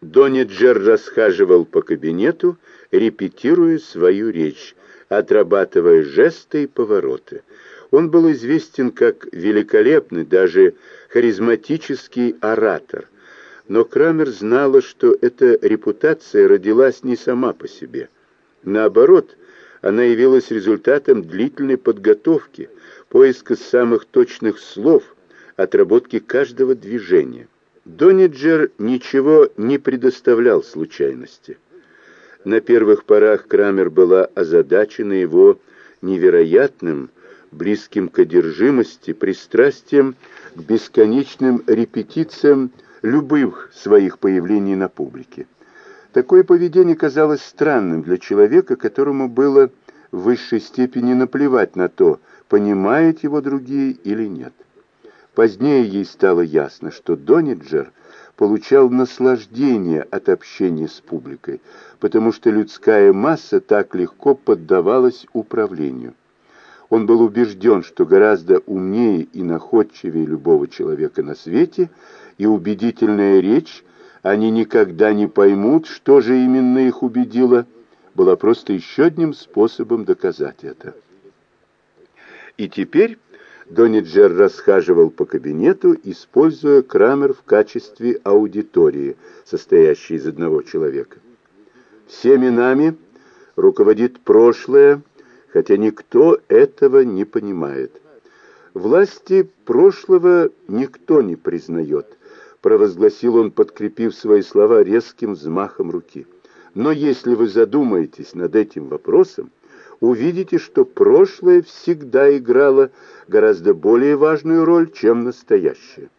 Дониджер расхаживал по кабинету, репетируя свою речь, отрабатывая жесты и повороты. Он был известен как великолепный, даже харизматический оратор. Но Крамер знала, что эта репутация родилась не сама по себе. Наоборот, она явилась результатом длительной подготовки, поиска самых точных слов, отработки каждого движения. Дониджер ничего не предоставлял случайности. На первых порах Крамер была озадачена его невероятным, близким к одержимости, пристрастием к бесконечным репетициям любых своих появлений на публике. Такое поведение казалось странным для человека, которому было в высшей степени наплевать на то, понимают его другие или нет. Позднее ей стало ясно, что Дониджер получал наслаждение от общения с публикой, потому что людская масса так легко поддавалась управлению. Он был убежден, что гораздо умнее и находчивее любого человека на свете, и убедительная речь, они никогда не поймут, что же именно их убедило, была просто еще одним способом доказать это. И теперь Дониджер расхаживал по кабинету, используя Крамер в качестве аудитории, состоящей из одного человека. Всеми нами руководит прошлое, хотя никто этого не понимает. Власти прошлого никто не признает, провозгласил он, подкрепив свои слова резким взмахом руки. Но если вы задумаетесь над этим вопросом, увидите, что прошлое всегда играло гораздо более важную роль, чем настоящее.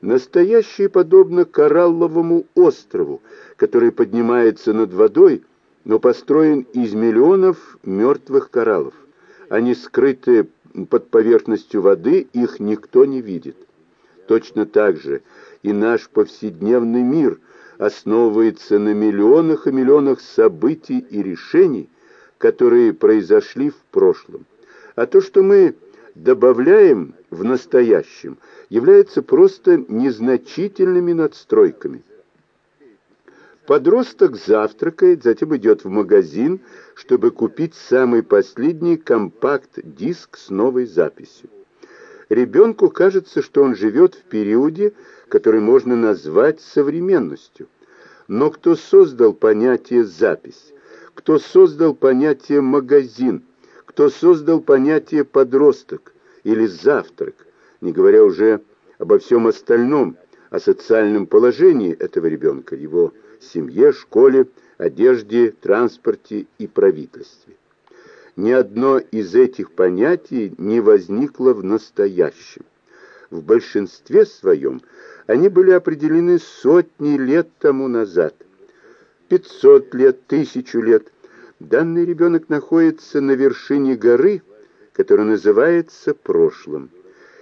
Настоящее подобно коралловому острову, который поднимается над водой, но построен из миллионов мертвых кораллов. Они скрыты под поверхностью воды, их никто не видит. Точно так же и наш повседневный мир основывается на миллионах и миллионах событий и решений, которые произошли в прошлом. А то, что мы добавляем в настоящем, является просто незначительными надстройками. Подросток завтракает, затем идет в магазин, чтобы купить самый последний компакт-диск с новой записью. Ребенку кажется, что он живет в периоде, который можно назвать современностью. Но кто создал понятие «запись»? Кто создал понятие «магазин», кто создал понятие «подросток» или «завтрак», не говоря уже обо всем остальном, о социальном положении этого ребенка, его семье, школе, одежде, транспорте и правительстве. Ни одно из этих понятий не возникло в настоящем. В большинстве своем они были определены сотни лет тому назад – 500 лет, тысячу лет. Данный ребенок находится на вершине горы, которая называется прошлым,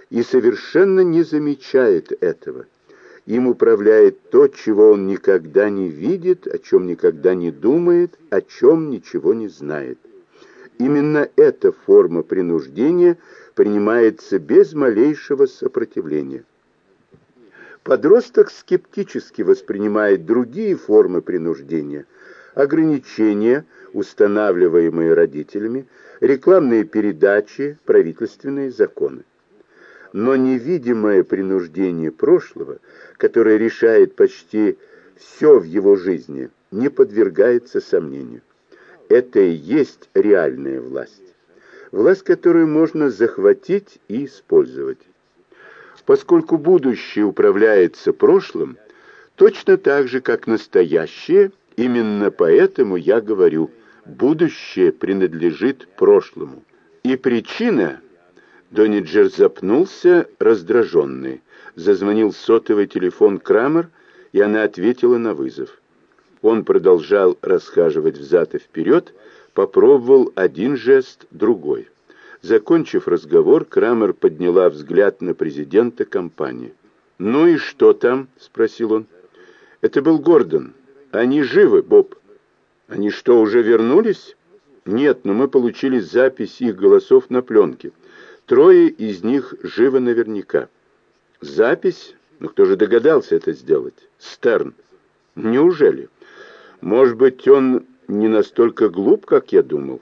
и совершенно не замечает этого. Им управляет то, чего он никогда не видит, о чем никогда не думает, о чем ничего не знает. Именно эта форма принуждения принимается без малейшего сопротивления. Подросток скептически воспринимает другие формы принуждения, ограничения, устанавливаемые родителями, рекламные передачи, правительственные законы. Но невидимое принуждение прошлого, которое решает почти все в его жизни, не подвергается сомнению. Это и есть реальная власть. Власть, которую можно захватить и использовать. Поскольку будущее управляется прошлым, точно так же, как настоящее, именно поэтому я говорю, будущее принадлежит прошлому. И причина... Дониджер запнулся, раздраженный. Зазвонил сотовый телефон Крамер, и она ответила на вызов. Он продолжал расхаживать взад и вперед, попробовал один жест, другой. Закончив разговор, Крамер подняла взгляд на президента компании. «Ну и что там?» — спросил он. «Это был Гордон. Они живы, Боб». «Они что, уже вернулись?» «Нет, но мы получили запись их голосов на пленке. Трое из них живы наверняка». «Запись? Ну кто же догадался это сделать?» «Стерн». Неужели? Может быть, он не настолько глуп, как я думал?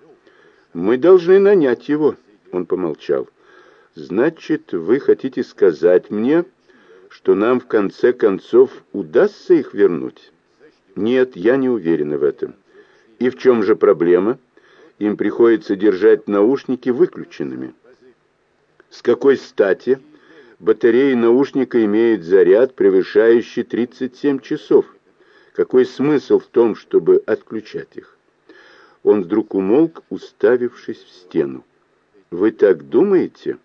Мы должны нанять его, он помолчал. Значит, вы хотите сказать мне, что нам в конце концов удастся их вернуть? Нет, я не уверена в этом. И в чем же проблема? Им приходится держать наушники выключенными. С какой стати батареи наушника имеют заряд, превышающий 37 часов? Какой смысл в том, чтобы отключать их? Он вдруг умолк, уставившись в стену. «Вы так думаете?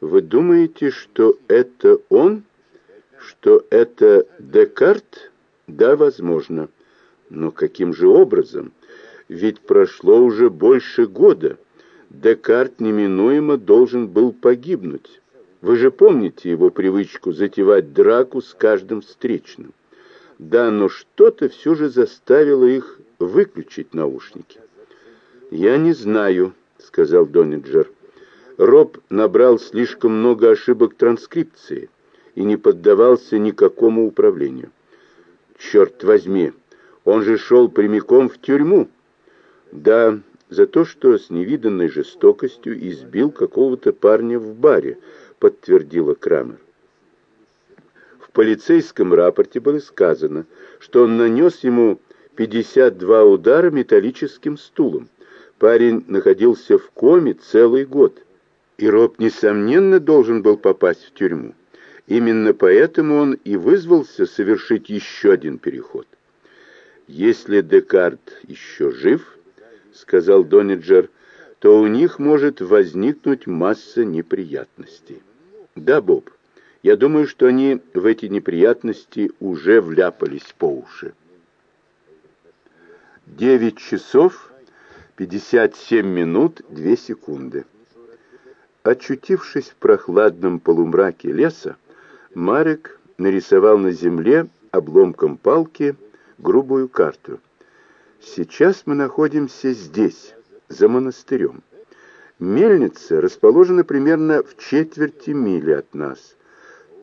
Вы думаете, что это он? Что это Декарт? Да, возможно. Но каким же образом? Ведь прошло уже больше года. Декарт неминуемо должен был погибнуть. Вы же помните его привычку затевать драку с каждым встречным? Да, но что-то все же заставило их выключить наушники. «Я не знаю», — сказал Дониджер. Роб набрал слишком много ошибок транскрипции и не поддавался никакому управлению. «Черт возьми, он же шел прямиком в тюрьму». «Да, за то, что с невиданной жестокостью избил какого-то парня в баре», — подтвердила Крамер полицейском рапорте было сказано, что он нанес ему 52 удара металлическим стулом. Парень находился в коме целый год, и Роб, несомненно, должен был попасть в тюрьму. Именно поэтому он и вызвался совершить еще один переход. «Если Декарт еще жив, — сказал Дониджер, — то у них может возникнуть масса неприятностей». «Да, Боб, я думаю, что они в эти неприятности уже вляпались по уши. Девять часов пятьдесят семь минут две секунды. Очутившись в прохладном полумраке леса, Марек нарисовал на земле обломком палки грубую карту. Сейчас мы находимся здесь, за монастырем. Мельница расположена примерно в четверти мили от нас –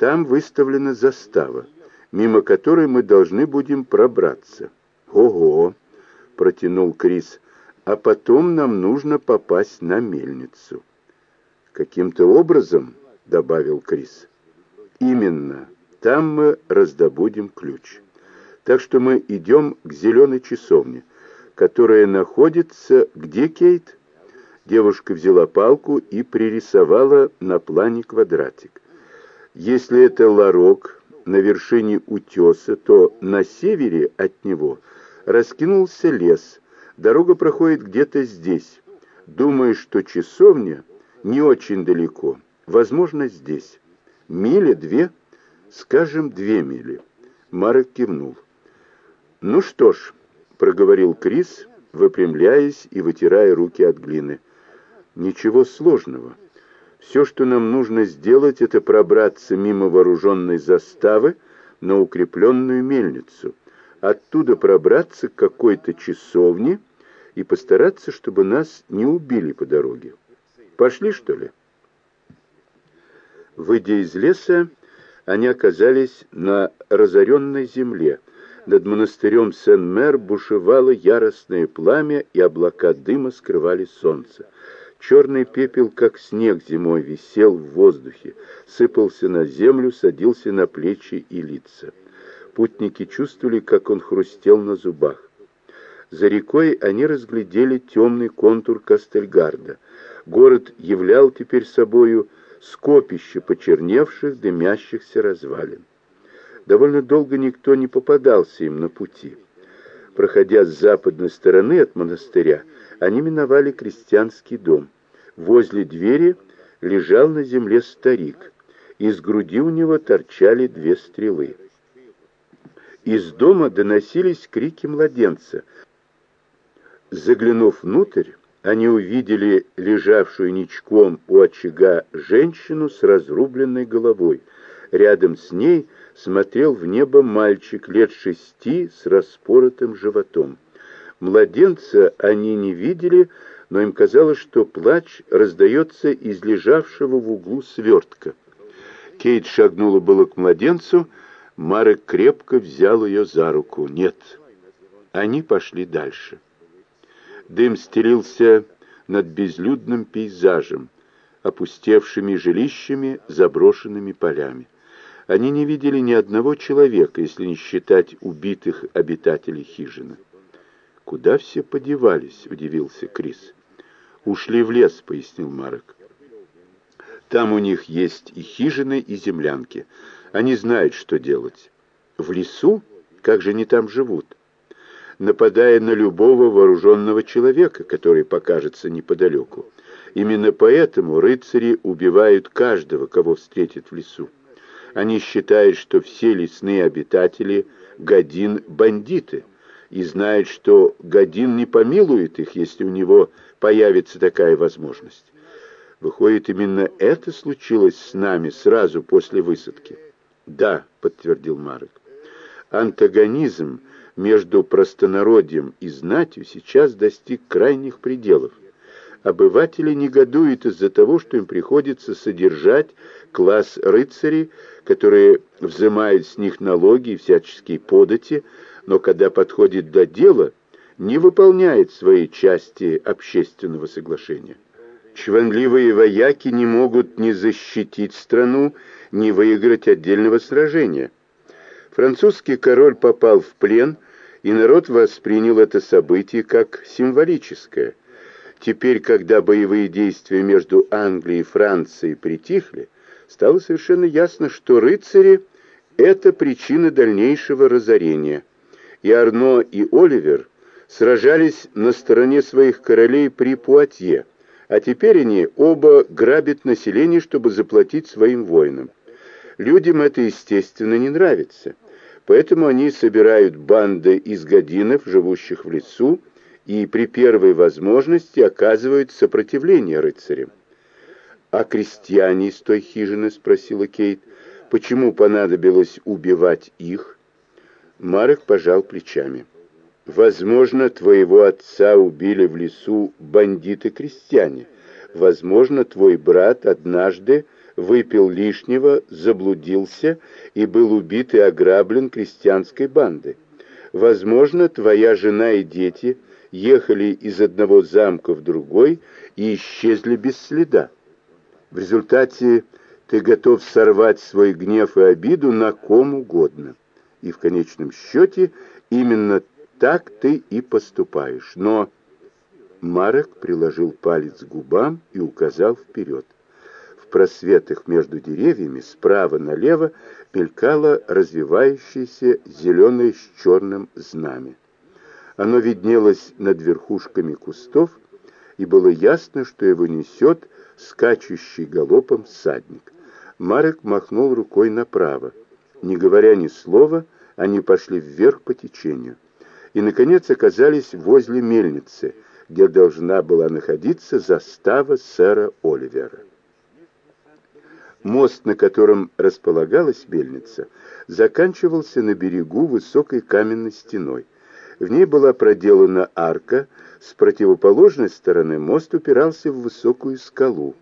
там выставлена застава, мимо которой мы должны будем пробраться. Ого, протянул Крис. А потом нам нужно попасть на мельницу. Каким-то образом, добавил Крис. Именно. Там мы раздобудем ключ. Так что мы идем к зеленой часовне, которая находится... Где Кейт? Девушка взяла палку и пририсовала на плане квадратик. Если это ларок на вершине утеса, то на севере от него раскинулся лес. Дорога проходит где-то здесь. Думаю, что часовня не очень далеко. Возможно, здесь. Миля, две? Скажем, две мили. Марок кивнул. «Ну что ж», — проговорил Крис, выпрямляясь и вытирая руки от глины. «Ничего сложного. Все, что нам нужно сделать, это пробраться мимо вооруженной заставы на укрепленную мельницу, оттуда пробраться к какой-то часовне и постараться, чтобы нас не убили по дороге. Пошли, что ли? Выйдя из леса, они оказались на разоренной земле. Над монастырем Сен-Мер бушевало яростное пламя, и облака дыма скрывали солнце. Черный пепел, как снег зимой, висел в воздухе, сыпался на землю, садился на плечи и лица. Путники чувствовали, как он хрустел на зубах. За рекой они разглядели темный контур Кастельгарда. Город являл теперь собою скопище почерневших, дымящихся развалин. Довольно долго никто не попадался им на пути. Проходя с западной стороны от монастыря, они миновали крестьянский дом. Возле двери лежал на земле старик. Из груди у него торчали две стрелы. Из дома доносились крики младенца. Заглянув внутрь, они увидели лежавшую ничком у очага женщину с разрубленной головой. Рядом с ней смотрел в небо мальчик лет шести с распоротым животом. Младенца они не видели, но им казалось, что плач раздается из лежавшего в углу свертка. Кейт шагнула было к младенцу, Марек крепко взял ее за руку. Нет. Они пошли дальше. Дым стелился над безлюдным пейзажем, опустевшими жилищами, заброшенными полями. Они не видели ни одного человека, если не считать убитых обитателей хижины. «Куда все подевались?» — удивился Крис. «Ушли в лес», — пояснил Марек. «Там у них есть и хижины, и землянки. Они знают, что делать». «В лесу? Как же они там живут?» Нападая на любого вооруженного человека, который покажется неподалеку. Именно поэтому рыцари убивают каждого, кого встретят в лесу. Они считают, что все лесные обитатели Годин – бандиты, и знают, что Годин не помилует их, если у него появится такая возможность. Выходит, именно это случилось с нами сразу после высадки? Да, подтвердил Марек. Антагонизм между простонародьем и знатью сейчас достиг крайних пределов. Обыватели негодуют из-за того, что им приходится содержать класс рыцарей, которые взимают с них налоги и всяческие подати, но когда подходит до дела, не выполняет своей части общественного соглашения. Чванливые вояки не могут ни защитить страну, ни выиграть отдельного сражения – Французский король попал в плен, и народ воспринял это событие как символическое. Теперь, когда боевые действия между Англией и Францией притихли, стало совершенно ясно, что рыцари – это причина дальнейшего разорения. И Арно, и Оливер сражались на стороне своих королей при Пуатье, а теперь они оба грабят население, чтобы заплатить своим воинам. Людям это, естественно, не нравится. Поэтому они собирают банды из годинов, живущих в лесу, и при первой возможности оказывают сопротивление рыцарям. «А крестьяне из той хижины?» — спросила Кейт. «Почему понадобилось убивать их?» Марек пожал плечами. «Возможно, твоего отца убили в лесу бандиты-крестьяне. Возможно, твой брат однажды выпил лишнего, заблудился и был убит и ограблен крестьянской бандой. Возможно, твоя жена и дети ехали из одного замка в другой и исчезли без следа. В результате ты готов сорвать свой гнев и обиду на ком угодно. И в конечном счете именно так ты и поступаешь. Но Марек приложил палец к губам и указал вперед просветах между деревьями справа налево мелькало развивающееся зеленое с черным знамя. Оно виднелось над верхушками кустов, и было ясно, что его несет скачущий галопом всадник. Марек махнул рукой направо. Не говоря ни слова, они пошли вверх по течению. И, наконец, оказались возле мельницы, где должна была находиться застава сэра Оливера. Мост, на котором располагалась мельница, заканчивался на берегу высокой каменной стеной. В ней была проделана арка, с противоположной стороны мост упирался в высокую скалу.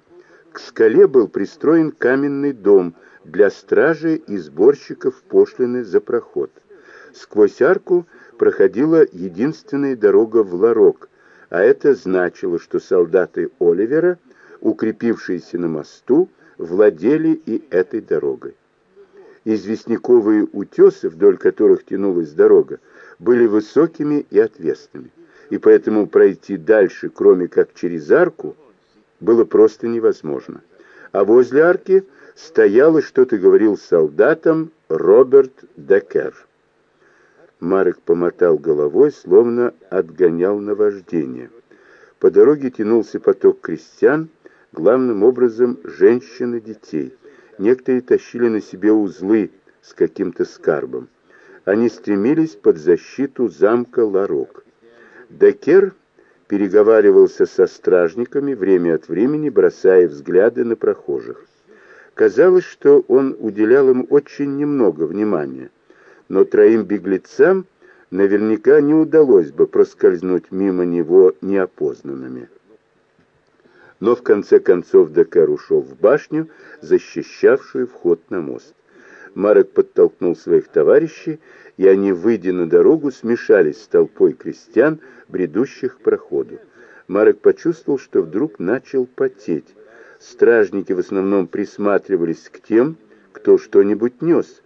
К скале был пристроен каменный дом для стражи и сборщиков пошлины за проход. Сквозь арку проходила единственная дорога в Ларок, а это значило, что солдаты Оливера, укрепившиеся на мосту, владели и этой дорогой. Известняковые утесы, вдоль которых тянулась дорога, были высокими и отвесными, и поэтому пройти дальше, кроме как через арку, было просто невозможно. А возле арки стоял и что-то говорил солдатам Роберт Декер. Марек помотал головой, словно отгонял наваждение. По дороге тянулся поток крестьян, главным образом женщин и детей. Некоторые тащили на себе узлы с каким-то скарбом. Они стремились под защиту замка Ларок. Декер переговаривался со стражниками, время от времени бросая взгляды на прохожих. Казалось, что он уделял им очень немного внимания, но троим беглецам наверняка не удалось бы проскользнуть мимо него неопознанными но в конце концов Декар ушел в башню, защищавшую вход на мост. Марок подтолкнул своих товарищей, и они, выйдя на дорогу, смешались с толпой крестьян, бредущих к проходу. Марок почувствовал, что вдруг начал потеть. Стражники в основном присматривались к тем, кто что-нибудь нес.